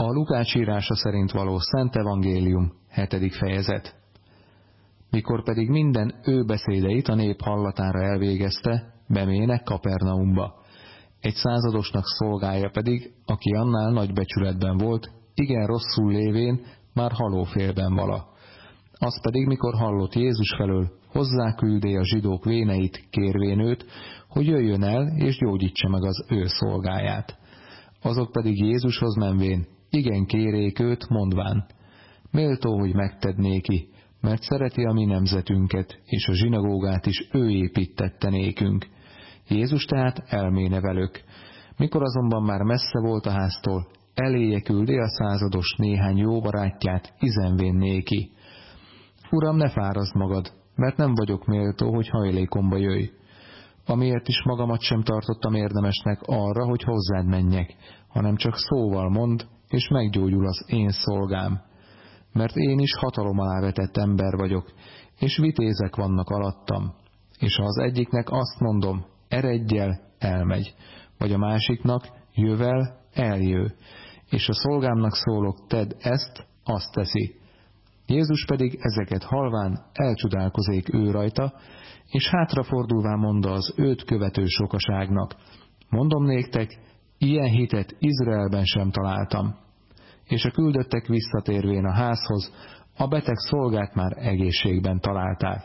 A Lukács írása szerint való Szent Evangélium, hetedik fejezet. Mikor pedig minden ő beszédeit a nép hallatára elvégezte, bemének Kapernaumba. Egy századosnak szolgája pedig, aki annál nagy becsületben volt, igen rosszul lévén, már halófélben vala. Az pedig, mikor hallott Jézus felől, hozzá küldé a zsidók véneit, kérvén őt, hogy jöjjön el és gyógyítsa meg az ő szolgáját. Azok pedig Jézushoz menvén, igen kérék őt, mondván, méltó, hogy megted mert szereti a mi nemzetünket, és a zsinagógát is ő építette nékünk. Jézus tehát elméne velük. Mikor azonban már messze volt a háztól, eléje küldi a százados néhány jó barátját, izenvén néki. Uram, ne fárazd magad, mert nem vagyok méltó, hogy hajlékomba jöjj. Amiért is magamat sem tartottam érdemesnek arra, hogy hozzád menjek, hanem csak szóval mond, és meggyógyul az én szolgám. Mert én is hatalom alá vetett ember vagyok, és vitézek vannak alattam. És ha az egyiknek azt mondom, eredjel, elmegy, vagy a másiknak, jövel, eljő, és a szolgámnak szólok, tedd ezt, azt teszi. Jézus pedig ezeket halván elcsodálkozék ő rajta, és hátrafordulván mondta az őt követő sokaságnak, mondom néktek, ilyen hitet Izraelben sem találtam. És a küldöttek visszatérvén a házhoz, a beteg szolgát már egészségben találták.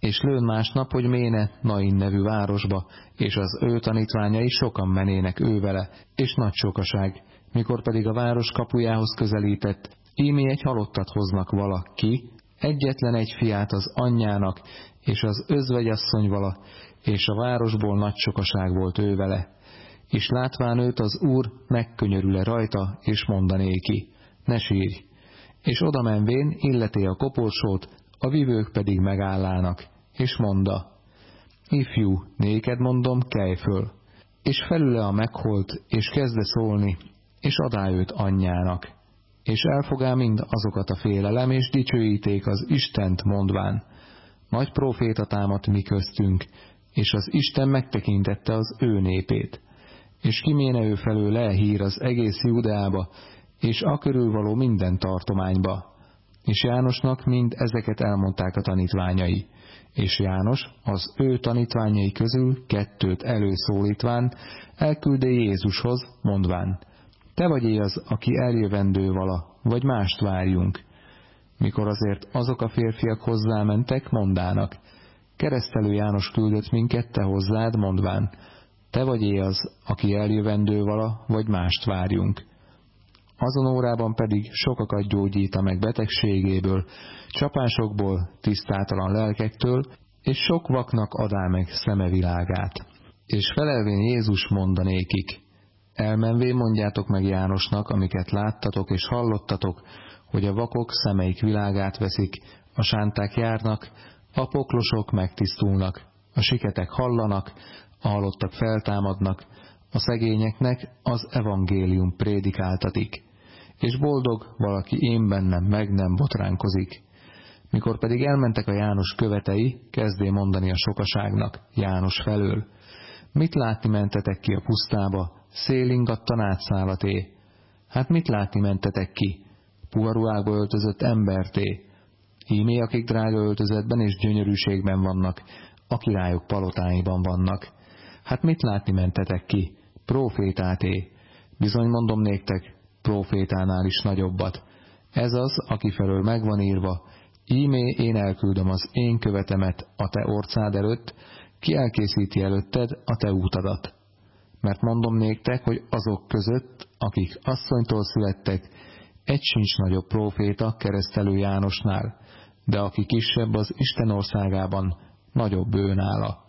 És lőn másnap, hogy méne Nain nevű városba, és az ő tanítványai sokan menének ő vele, és nagy sokaság. Mikor pedig a város kapujához közelített, ímé egy halottat hoznak valaki, egyetlen egy fiát az anyjának, és az özvegyasszony vala, és a városból nagy sokaság volt ő vele. És látván őt az úr megkönyörül-e rajta, és mondanéki, ne sírj. És oda menvén illeté a koporsót, a vivők pedig megállának, és monda, ifjú, néked mondom, kelj föl. És felüle a megholt, és kezde szólni, és adá őt anyjának. És elfogá mind azokat a félelem, és dicsőíték az Istent mondván, nagy proféta támadt mi köztünk, és az Isten megtekintette az ő népét. És kiméne ő felől le hír az egész Judeába, és a való minden tartományba. És Jánosnak mind ezeket elmondták a tanítványai. És János az ő tanítványai közül kettőt előszólítván elküldte Jézushoz, mondván, te vagy az, aki eljövendő vala, vagy mást várjunk. Mikor azért azok a férfiak hozzámentek, mondának, keresztelő János küldött minket te hozzád, mondván, te vagy az, aki eljövendő vala, vagy mást várjunk. Azon órában pedig sokakat gyógyíta meg betegségéből, csapásokból, tisztátalan lelkektől, és sok vaknak adá meg szemevilágát. És felelvén Jézus mondanékik, elmenvén mondjátok meg Jánosnak, amiket láttatok és hallottatok, hogy a vakok szemeik világát veszik, a sánták járnak, a poklosok megtisztulnak, a siketek hallanak, a halottak feltámadnak, a szegényeknek az evangélium prédikáltatik, és boldog valaki én bennem meg nem botránkozik. Mikor pedig elmentek a János követei, kezdé mondani a sokaságnak, János felől, mit látni mentetek ki a pusztába, szélingat tanácszálaté? Hát mit látni mentetek ki? puharuhába öltözött emberté. Ímé, akik drága öltözetben és gyönyörűségben vannak, a királyok palotáiban vannak. Hát mit látni mentetek ki? Profétáté. Bizony mondom néktek, profétánál is nagyobbat. Ez az, aki felől megvan írva, ímé én elküldöm az én követemet a te orcád előtt, ki elkészíti előtted a te útadat. Mert mondom néktek, hogy azok között, akik asszonytól születtek, egy sincs nagyobb próféta keresztelő Jánosnál, de aki kisebb az Isten országában, nagyobb ő nála.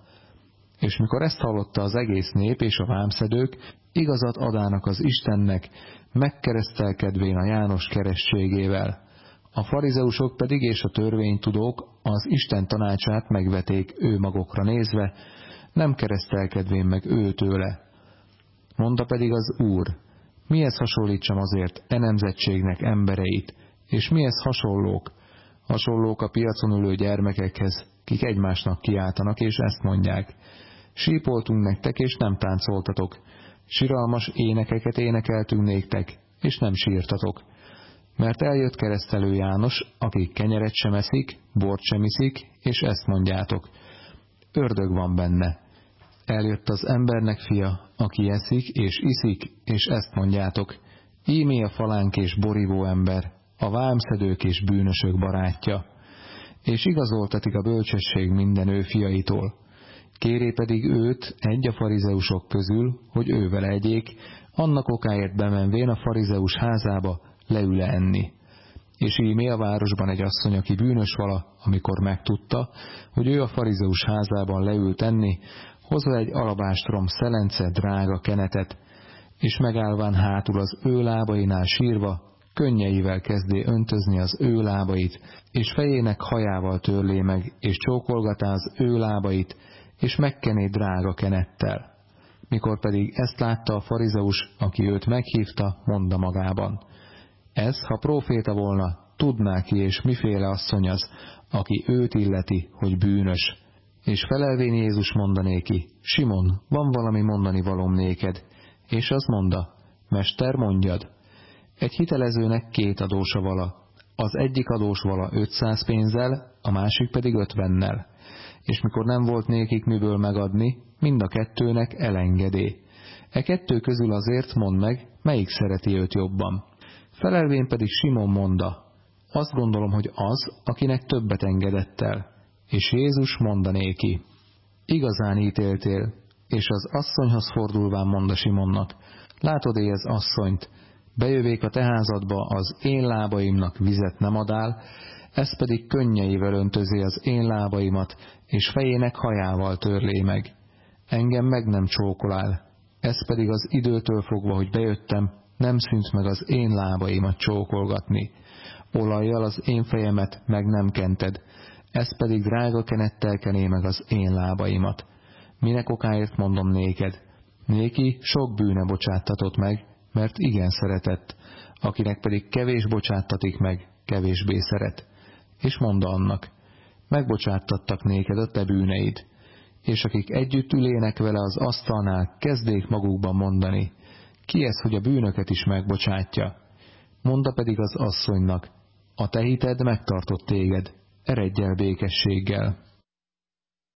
És mikor ezt hallotta az egész nép és a vámszedők, igazat adának az Istennek, megkeresztelkedvén a János kerességével. A farizeusok pedig és a törvénytudók az Isten tanácsát megveték ő magokra nézve, nem keresztelkedvén meg ő tőle. Mondta pedig az Úr, Mihez hasonlítsam azért e nemzetségnek embereit, és mihez hasonlók? Hasonlók a piacon ülő gyermekekhez, kik egymásnak kiáltanak, és ezt mondják. Sípoltunk nektek, és nem táncoltatok. Siralmas énekeket énekeltünk néktek, és nem sírtatok. Mert eljött keresztelő János, aki kenyeret sem eszik, bort sem iszik, és ezt mondjátok. Ördög van benne. Eljött az embernek fia, aki eszik és iszik, és ezt mondjátok. Ímé a falánk és borívó ember, a vámszedők és bűnösök barátja. És igazoltatik a bölcsesség minden ő fiaitól. Kéré pedig őt egy a farizeusok közül, hogy ővel egyék, annak okáért bemenvén a farizeus házába leül -e enni. És ímé a városban egy asszony, aki bűnös vala, amikor megtudta, hogy ő a farizeus házában leült enni, hozva egy alabástrom szelence drága kenetet, és megállván hátul az ő lábainál sírva, könnyeivel kezdé öntözni az ő lábait, és fejének hajával törlé meg, és csókolgatá az ő lábait, és megkené drága kenettel. Mikor pedig ezt látta a farizeus, aki őt meghívta, mondta magában. Ez, ha proféta volna, tudná ki, és miféle asszony az, aki őt illeti, hogy bűnös. És felelvén Jézus mondanéki, Simon, van valami mondani valom néked, és az monda, Mester, mondjad. Egy hitelezőnek két adósa vala. Az egyik adós vala 500 pénzzel, a másik pedig ötvennel. És mikor nem volt nékik miből megadni, mind a kettőnek elengedé. E kettő közül azért mond meg, melyik szereti őt jobban. Felelvén pedig Simon monda, azt gondolom, hogy az, akinek többet engedett el. És Jézus mondanéki, igazán ítéltél, és az asszonyhoz fordulván mondta Simonnak, látod -e az asszonyt, bejövék a teházadba, az én lábaimnak vizet nem adál, ez pedig könnyeivel öntözi az én lábaimat, és fejének hajával törlé meg. Engem meg nem csókolál, ez pedig az időtől fogva, hogy bejöttem, nem szűnt meg az én lábaimat csókolgatni. Olajjal az én fejemet meg nem kented, ez pedig drága kenettel kené meg az én lábaimat. Minek okáért mondom néked, néki sok bűne bocsáttatott meg, mert igen szeretett, akinek pedig kevés bocsáttatik meg, kevésbé szeret. És mondta annak, megbocsáttattak néked a te bűneid, és akik együtt ülének vele az asztalnál, kezdék magukban mondani, ki ez, hogy a bűnöket is megbocsátja. Monda pedig az asszonynak, a te hited megtartott téged, eredj el békességgel.